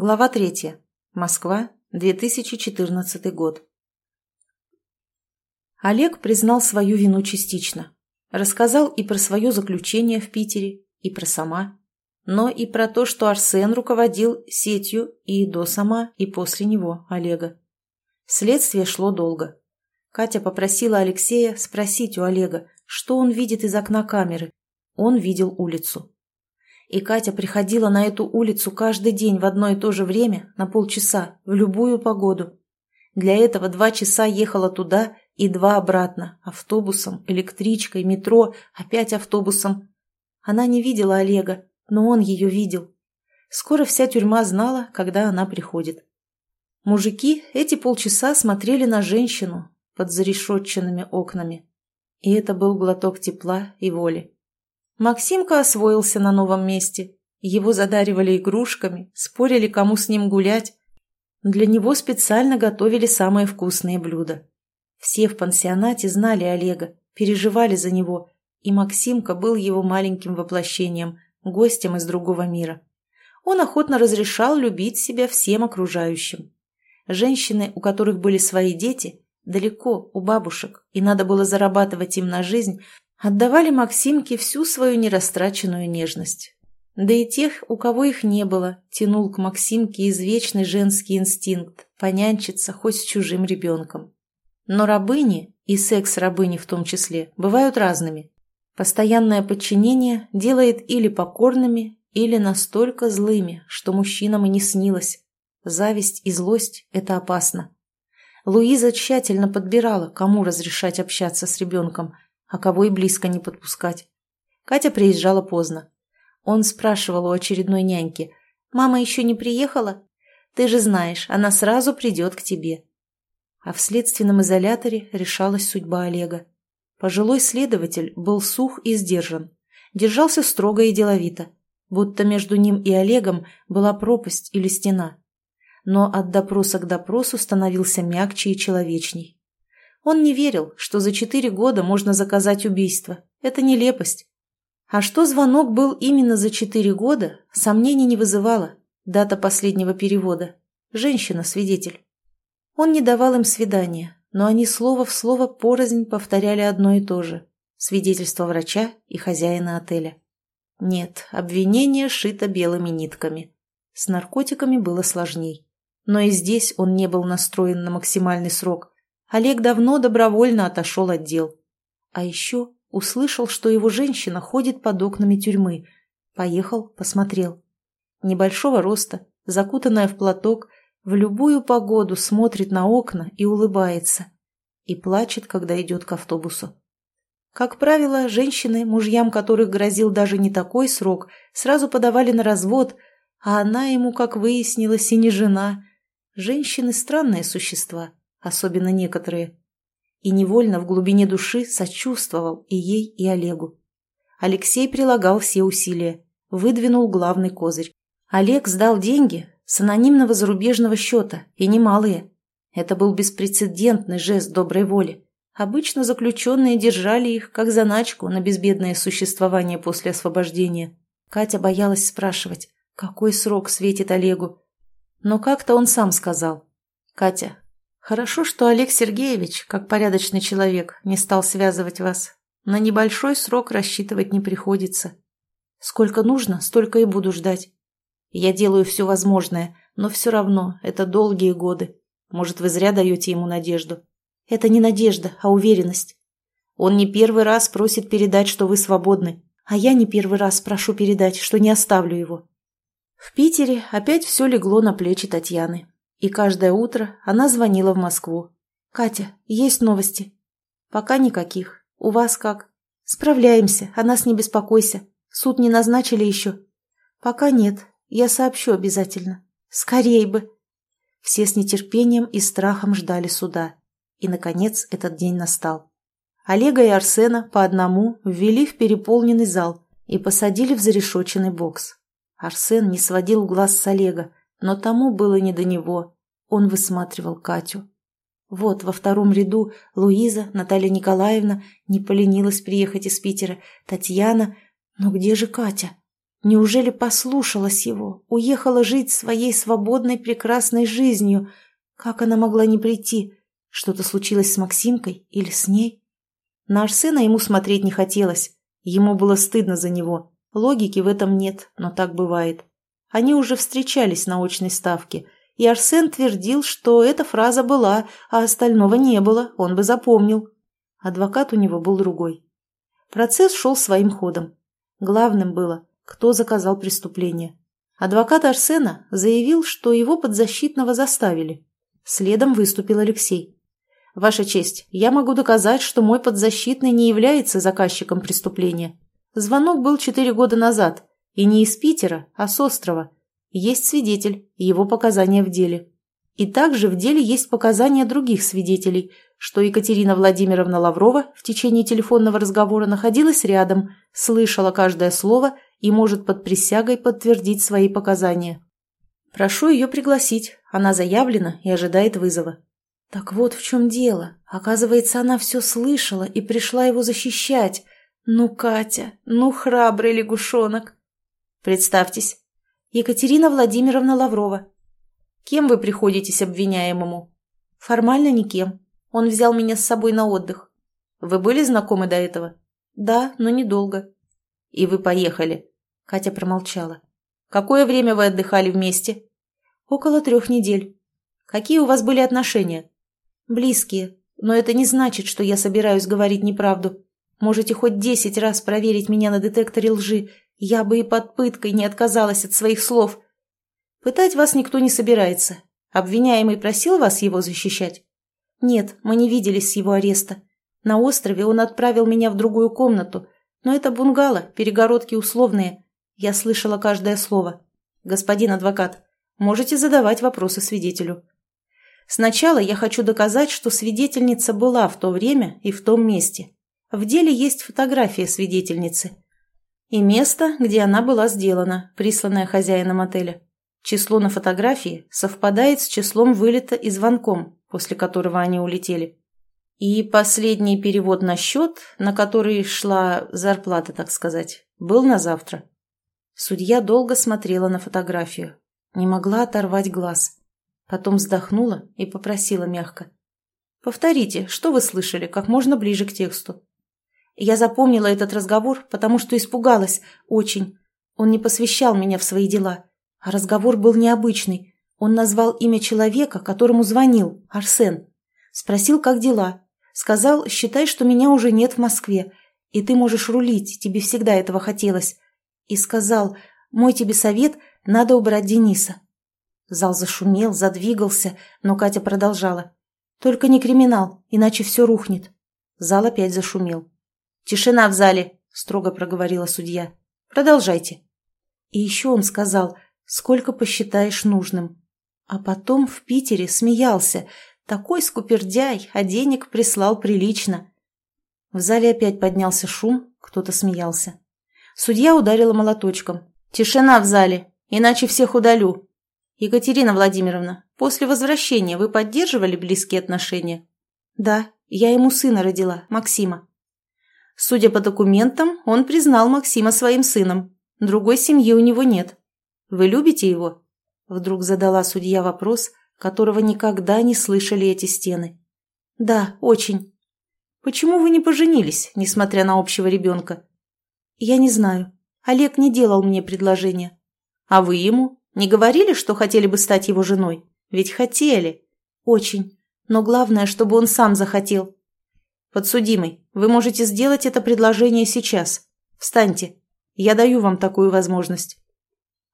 Глава третья. Москва, 2014 год. Олег признал свою вину частично. Рассказал и про свое заключение в Питере, и про сама, но и про то, что Арсен руководил сетью и до сама, и после него, Олега. Следствие шло долго. Катя попросила Алексея спросить у Олега, что он видит из окна камеры. Он видел улицу. И Катя приходила на эту улицу каждый день в одно и то же время, на полчаса, в любую погоду. Для этого два часа ехала туда и два обратно, автобусом, электричкой, метро, опять автобусом. Она не видела Олега, но он ее видел. Скоро вся тюрьма знала, когда она приходит. Мужики эти полчаса смотрели на женщину под зарешетченными окнами. И это был глоток тепла и воли. Максимка освоился на новом месте. Его задаривали игрушками, спорили, кому с ним гулять. Для него специально готовили самые вкусные блюда. Все в пансионате знали Олега, переживали за него, и Максимка был его маленьким воплощением, гостем из другого мира. Он охотно разрешал любить себя всем окружающим. Женщины, у которых были свои дети, далеко, у бабушек, и надо было зарабатывать им на жизнь, отдавали Максимке всю свою нерастраченную нежность. Да и тех, у кого их не было, тянул к Максимке извечный женский инстинкт понянчиться хоть с чужим ребенком. Но рабыни, и секс-рабыни в том числе, бывают разными. Постоянное подчинение делает или покорными, или настолько злыми, что мужчинам и не снилось. Зависть и злость – это опасно. Луиза тщательно подбирала, кому разрешать общаться с ребенком – а кого и близко не подпускать. Катя приезжала поздно. Он спрашивал у очередной няньки, «Мама еще не приехала? Ты же знаешь, она сразу придет к тебе». А в следственном изоляторе решалась судьба Олега. Пожилой следователь был сух и сдержан. Держался строго и деловито, будто между ним и Олегом была пропасть или стена. Но от допроса к допросу становился мягче и человечней. Он не верил, что за четыре года можно заказать убийство. Это нелепость. А что звонок был именно за четыре года, сомнений не вызывало. Дата последнего перевода. Женщина-свидетель. Он не давал им свидания, но они слово в слово порознь повторяли одно и то же. Свидетельство врача и хозяина отеля. Нет, обвинение шито белыми нитками. С наркотиками было сложней. Но и здесь он не был настроен на максимальный срок – Олег давно добровольно отошел от дел. А еще услышал, что его женщина ходит под окнами тюрьмы. Поехал, посмотрел. Небольшого роста, закутанная в платок, в любую погоду смотрит на окна и улыбается. И плачет, когда идет к автобусу. Как правило, женщины, мужьям которых грозил даже не такой срок, сразу подавали на развод, а она ему, как выяснилось, и не жена. Женщины – странные существа особенно некоторые. И невольно в глубине души сочувствовал и ей, и Олегу. Алексей прилагал все усилия, выдвинул главный козырь. Олег сдал деньги с анонимного зарубежного счета, и немалые. Это был беспрецедентный жест доброй воли. Обычно заключенные держали их как заначку на безбедное существование после освобождения. Катя боялась спрашивать, какой срок светит Олегу. Но как-то он сам сказал. «Катя, Хорошо, что Олег Сергеевич, как порядочный человек, не стал связывать вас. На небольшой срок рассчитывать не приходится. Сколько нужно, столько и буду ждать. Я делаю все возможное, но все равно это долгие годы. Может, вы зря даете ему надежду. Это не надежда, а уверенность. Он не первый раз просит передать, что вы свободны, а я не первый раз прошу передать, что не оставлю его. В Питере опять все легло на плечи Татьяны. И каждое утро она звонила в Москву. «Катя, есть новости?» «Пока никаких. У вас как?» «Справляемся, о нас не беспокойся. Суд не назначили еще?» «Пока нет. Я сообщу обязательно. Скорей бы!» Все с нетерпением и страхом ждали суда. И, наконец, этот день настал. Олега и Арсена по одному ввели в переполненный зал и посадили в зарешоченный бокс. Арсен не сводил глаз с Олега, но тому было не до него. Он высматривал Катю. Вот во втором ряду Луиза, Наталья Николаевна, не поленилась приехать из Питера, Татьяна. Но где же Катя? Неужели послушалась его, уехала жить своей свободной прекрасной жизнью? Как она могла не прийти? Что-то случилось с Максимкой или с ней? На Арсена ему смотреть не хотелось. Ему было стыдно за него. Логики в этом нет, но так бывает. Они уже встречались на очной ставке, и Арсен твердил, что эта фраза была, а остального не было, он бы запомнил. Адвокат у него был другой. Процесс шел своим ходом. Главным было, кто заказал преступление. Адвокат Арсена заявил, что его подзащитного заставили. Следом выступил Алексей. «Ваша честь, я могу доказать, что мой подзащитный не является заказчиком преступления. Звонок был четыре года назад, и не из Питера, а с острова. Есть свидетель, его показания в деле. И также в деле есть показания других свидетелей, что Екатерина Владимировна Лаврова в течение телефонного разговора находилась рядом, слышала каждое слово и может под присягой подтвердить свои показания. Прошу ее пригласить, она заявлена и ожидает вызова. Так вот в чем дело. Оказывается, она все слышала и пришла его защищать. Ну, Катя, ну, храбрый лягушонок. Представьтесь. Екатерина Владимировна Лаврова. Кем вы приходитесь обвиняемому? Формально никем. Он взял меня с собой на отдых. Вы были знакомы до этого? Да, но недолго. И вы поехали. Катя промолчала. Какое время вы отдыхали вместе? Около трех недель. Какие у вас были отношения? Близкие. Но это не значит, что я собираюсь говорить неправду. Можете хоть десять раз проверить меня на детекторе лжи. Я бы и под пыткой не отказалась от своих слов. Пытать вас никто не собирается. Обвиняемый просил вас его защищать? Нет, мы не виделись с его ареста. На острове он отправил меня в другую комнату. Но это бунгало, перегородки условные. Я слышала каждое слово. Господин адвокат, Можете задавать вопросы свидетелю. Сначала я хочу доказать, что свидетельница была в то время и в том месте. В деле есть фотография свидетельницы. И место, где она была сделана, присланное хозяином отеля. Число на фотографии совпадает с числом вылета и звонком, после которого они улетели. И последний перевод на счет, на который шла зарплата, так сказать, был на завтра. Судья долго смотрела на фотографию, не могла оторвать глаз. Потом вздохнула и попросила мягко. «Повторите, что вы слышали, как можно ближе к тексту». Я запомнила этот разговор, потому что испугалась, очень. Он не посвящал меня в свои дела. А разговор был необычный. Он назвал имя человека, которому звонил, Арсен. Спросил, как дела. Сказал, считай, что меня уже нет в Москве, и ты можешь рулить, тебе всегда этого хотелось. И сказал, мой тебе совет надо убрать Дениса. Зал зашумел, задвигался, но Катя продолжала. Только не криминал, иначе все рухнет. Зал опять зашумел. «Тишина в зале», — строго проговорила судья. «Продолжайте». И еще он сказал, сколько посчитаешь нужным. А потом в Питере смеялся. Такой скупердяй, а денег прислал прилично. В зале опять поднялся шум, кто-то смеялся. Судья ударила молоточком. «Тишина в зале! Иначе всех удалю. Екатерина Владимировна, после возвращения вы поддерживали близкие отношения? Да, я ему сына родила, Максима. Судя по документам, он признал Максима своим сыном. Другой семьи у него нет. Вы любите его? Вдруг задала судья вопрос, которого никогда не слышали эти стены. Да, очень. Почему вы не поженились, несмотря на общего ребенка? Я не знаю. Олег не делал мне предложения. А вы ему? Не говорили, что хотели бы стать его женой? Ведь хотели. Очень. Но главное, чтобы он сам захотел. Подсудимый, вы можете сделать это предложение сейчас. Встаньте. Я даю вам такую возможность.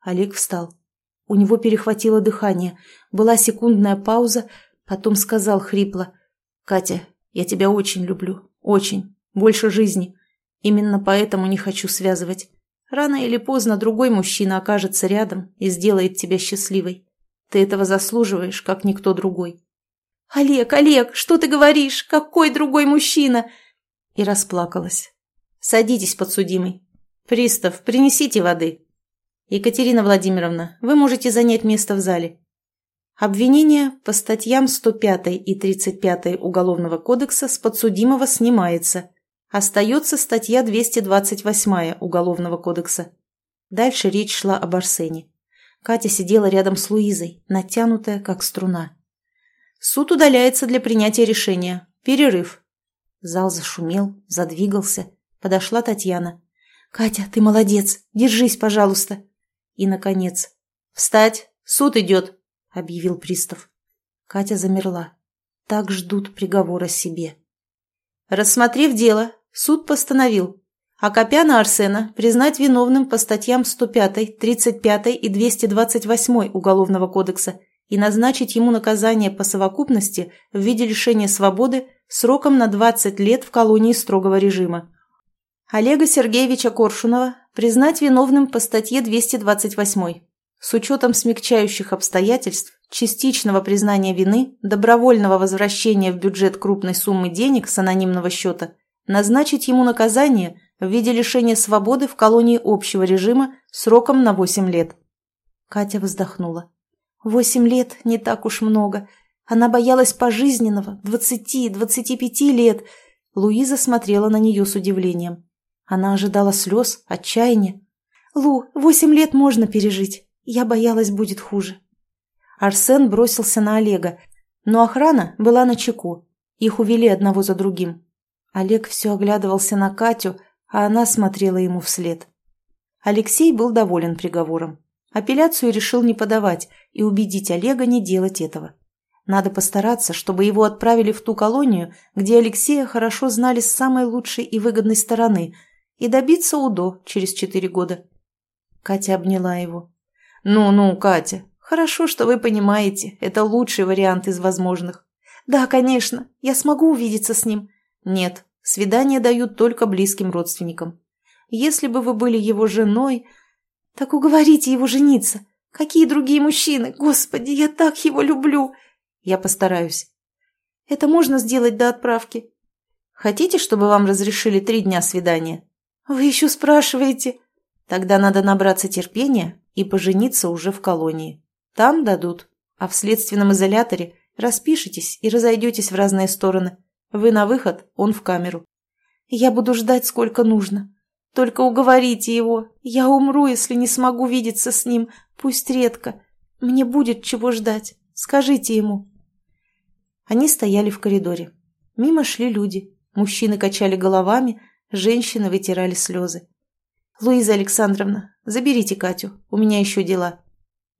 Олег встал. У него перехватило дыхание. Была секундная пауза, потом сказал хрипло. «Катя, я тебя очень люблю. Очень. Больше жизни. Именно поэтому не хочу связывать. Рано или поздно другой мужчина окажется рядом и сделает тебя счастливой. Ты этого заслуживаешь, как никто другой. «Олег, Олег, что ты говоришь? Какой другой мужчина?» И расплакалась. «Садитесь, подсудимый. Пристав, принесите воды. Екатерина Владимировна, вы можете занять место в зале». Обвинение по статьям 105 и 35 Уголовного кодекса с подсудимого снимается – Остается статья 228 Уголовного кодекса. Дальше речь шла об Арсене. Катя сидела рядом с Луизой, натянутая, как струна. «Суд удаляется для принятия решения. Перерыв». Зал зашумел, задвигался. Подошла Татьяна. «Катя, ты молодец. Держись, пожалуйста». И, наконец, «Встать! Суд идет!» — объявил пристав. Катя замерла. Так ждут приговора себе. Рассмотрев дело, суд постановил Акопяна Арсена признать виновным по статьям 105, 35 и 228 Уголовного кодекса и назначить ему наказание по совокупности в виде лишения свободы сроком на 20 лет в колонии строгого режима. Олега Сергеевича Коршунова признать виновным по статье 228 с учетом смягчающих обстоятельств, частичного признания вины, добровольного возвращения в бюджет крупной суммы денег с анонимного счета, назначить ему наказание в виде лишения свободы в колонии общего режима сроком на 8 лет. Катя вздохнула. Восемь лет не так уж много. Она боялась пожизненного, двадцати-двадцати пяти лет. Луиза смотрела на нее с удивлением. Она ожидала слез, отчаяния. «Лу, восемь лет можно пережить. Я боялась, будет хуже. Арсен бросился на Олега, но охрана была на чеку. Их увели одного за другим. Олег все оглядывался на Катю, а она смотрела ему вслед. Алексей был доволен приговором. Апелляцию решил не подавать и убедить Олега не делать этого. Надо постараться, чтобы его отправили в ту колонию, где Алексея хорошо знали с самой лучшей и выгодной стороны, и добиться УДО через четыре года. Катя обняла его. «Ну-ну, Катя, хорошо, что вы понимаете, это лучший вариант из возможных». «Да, конечно, я смогу увидеться с ним». «Нет, свидания дают только близким родственникам. Если бы вы были его женой...» «Так уговорите его жениться. Какие другие мужчины? Господи, я так его люблю!» «Я постараюсь». «Это можно сделать до отправки?» «Хотите, чтобы вам разрешили три дня свидания?» «Вы еще спрашиваете?» «Тогда надо набраться терпения и пожениться уже в колонии. Там дадут, а в следственном изоляторе распишитесь и разойдетесь в разные стороны. Вы на выход, он в камеру. Я буду ждать сколько нужно. Только уговорите его. Я умру, если не смогу видеться с ним, пусть редко. Мне будет чего ждать. Скажите ему. Они стояли в коридоре. Мимо шли люди. Мужчины качали головами, женщины вытирали слезы. «Луиза Александровна, заберите Катю, у меня еще дела».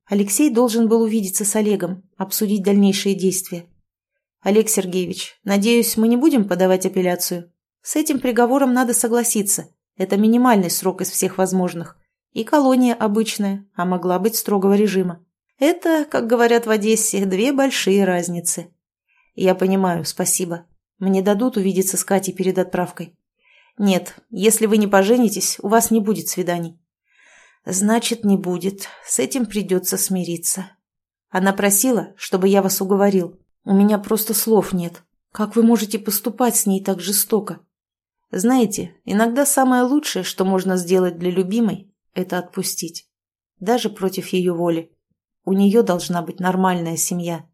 Алексей должен был увидеться с Олегом, обсудить дальнейшие действия. «Олег Сергеевич, надеюсь, мы не будем подавать апелляцию? С этим приговором надо согласиться. Это минимальный срок из всех возможных. И колония обычная, а могла быть строгого режима. Это, как говорят в Одессе, две большие разницы. Я понимаю, спасибо. Мне дадут увидеться с Катей перед отправкой. «Нет, если вы не поженитесь, у вас не будет свиданий». «Значит, не будет. С этим придется смириться». Она просила, чтобы я вас уговорил. У меня просто слов нет. Как вы можете поступать с ней так жестоко? Знаете, иногда самое лучшее, что можно сделать для любимой, это отпустить. Даже против ее воли. У нее должна быть нормальная семья.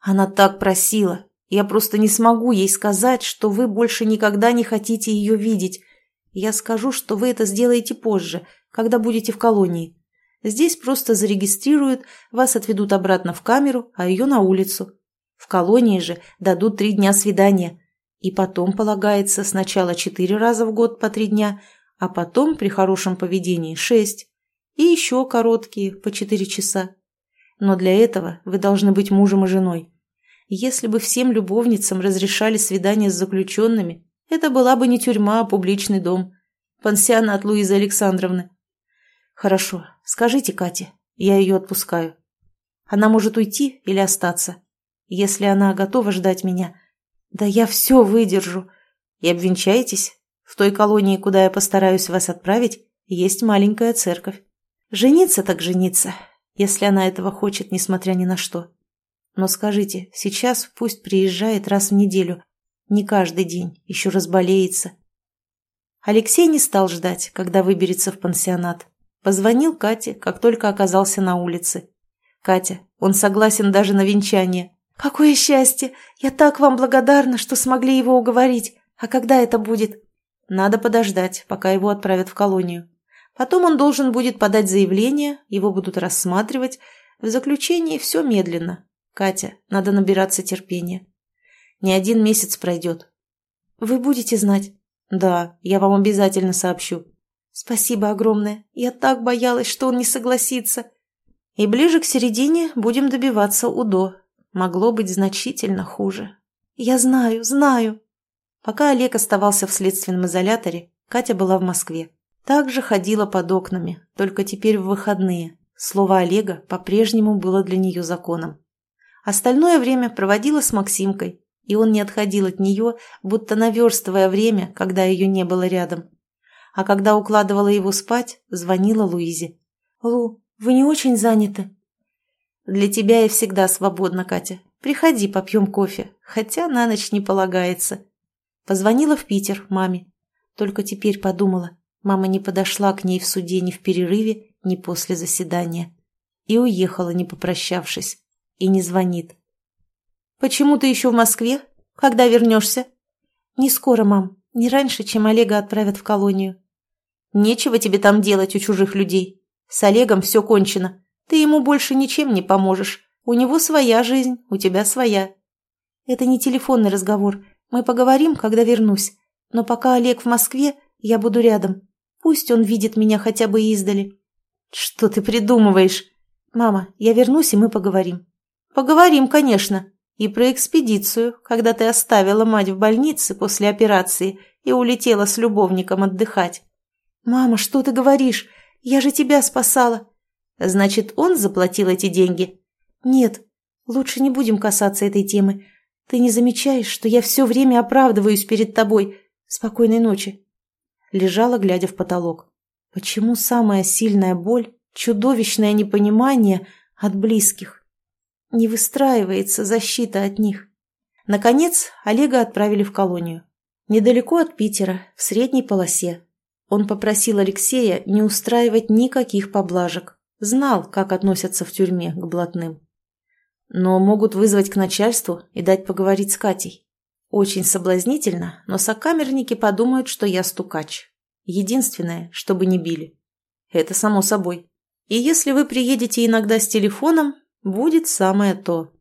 Она так просила, я просто не смогу ей сказать, что вы больше никогда не хотите ее видеть. Я скажу, что вы это сделаете позже, когда будете в колонии. Здесь просто зарегистрируют, вас отведут обратно в камеру, а ее на улицу. В колонии же дадут три дня свидания. И потом полагается сначала четыре раза в год по три дня, а потом при хорошем поведении шесть. И еще короткие, по четыре часа. Но для этого вы должны быть мужем и женой. Если бы всем любовницам разрешали свидания с заключенными, это была бы не тюрьма, а публичный дом. Пансионат Луизы Александровны. Хорошо, скажите Кате, я ее отпускаю. Она может уйти или остаться. Если она готова ждать меня, да я все выдержу. И обвенчаетесь? В той колонии, куда я постараюсь вас отправить, есть маленькая церковь. Жениться так жениться, если она этого хочет, несмотря ни на что. Но скажите, сейчас пусть приезжает раз в неделю. Не каждый день, еще разболеется. Алексей не стал ждать, когда выберется в пансионат. Позвонил Кате, как только оказался на улице. «Катя, он согласен даже на венчание». «Какое счастье! Я так вам благодарна, что смогли его уговорить. А когда это будет?» «Надо подождать, пока его отправят в колонию. Потом он должен будет подать заявление, его будут рассматривать. В заключении все медленно. Катя, надо набираться терпения. Не один месяц пройдет. Вы будете знать? Да, я вам обязательно сообщу. Спасибо огромное. Я так боялась, что он не согласится. И ближе к середине будем добиваться УДО. Могло быть значительно хуже. Я знаю, знаю. Пока Олег оставался в следственном изоляторе, Катя была в Москве. Также ходила под окнами, только теперь в выходные. Слово Олега по-прежнему было для нее законом. Остальное время проводила с Максимкой, и он не отходил от нее, будто наверстывая время, когда ее не было рядом. А когда укладывала его спать, звонила Луизе. «Лу, вы не очень заняты?» «Для тебя я всегда свободна, Катя. Приходи, попьем кофе, хотя на ночь не полагается». Позвонила в Питер маме. Только теперь подумала, мама не подошла к ней в суде ни в перерыве, ни после заседания. И уехала, не попрощавшись. И не звонит. «Почему ты еще в Москве? Когда вернешься?» «Не скоро, мам. Не раньше, чем Олега отправят в колонию». «Нечего тебе там делать у чужих людей. С Олегом все кончено. Ты ему больше ничем не поможешь. У него своя жизнь, у тебя своя». «Это не телефонный разговор. Мы поговорим, когда вернусь. Но пока Олег в Москве, я буду рядом. Пусть он видит меня хотя бы издали». «Что ты придумываешь?» «Мама, я вернусь, и мы поговорим». «Поговорим, конечно. И про экспедицию, когда ты оставила мать в больнице после операции и улетела с любовником отдыхать». «Мама, что ты говоришь? Я же тебя спасала». «Значит, он заплатил эти деньги?» «Нет. Лучше не будем касаться этой темы. Ты не замечаешь, что я все время оправдываюсь перед тобой? Спокойной ночи. Лежала, глядя в потолок. Почему самая сильная боль, чудовищное непонимание от близких? Не выстраивается защита от них. Наконец, Олега отправили в колонию. Недалеко от Питера, в средней полосе. Он попросил Алексея не устраивать никаких поблажек. Знал, как относятся в тюрьме к блатным но могут вызвать к начальству и дать поговорить с Катей. Очень соблазнительно, но сокамерники подумают, что я стукач. Единственное, чтобы не били. Это само собой. И если вы приедете иногда с телефоном, будет самое то.